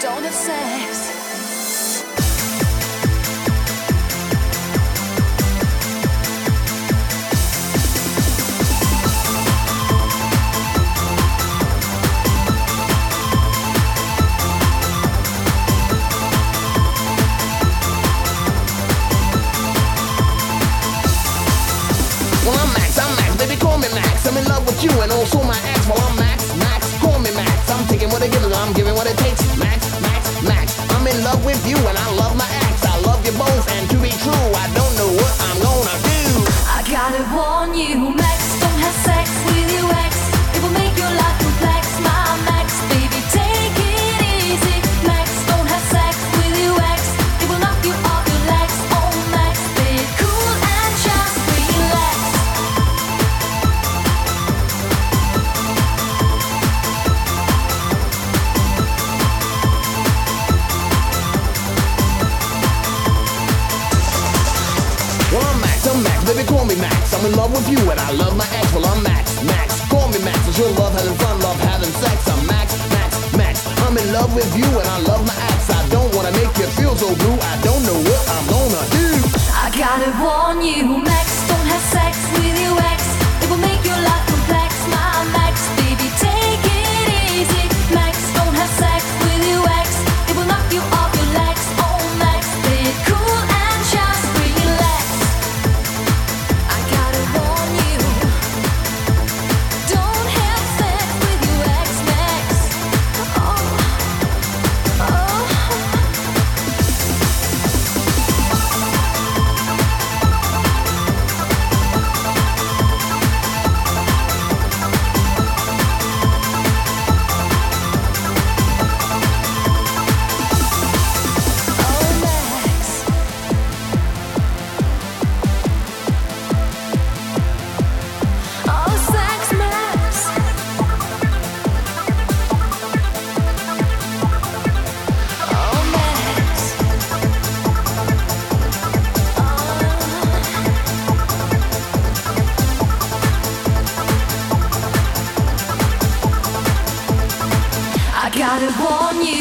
don't have sex. Well, I'm I'm in love with you and I love my ex. Well, I'm Max, Max. Call me Max. It's your love having fun, love having sex. I'm Max, Max, Max. I'm in love with you and I love my ex. I don't wanna make you feel so blue. I don't know what I'm gonna do. I gotta warn you, Max. Gotta warn you.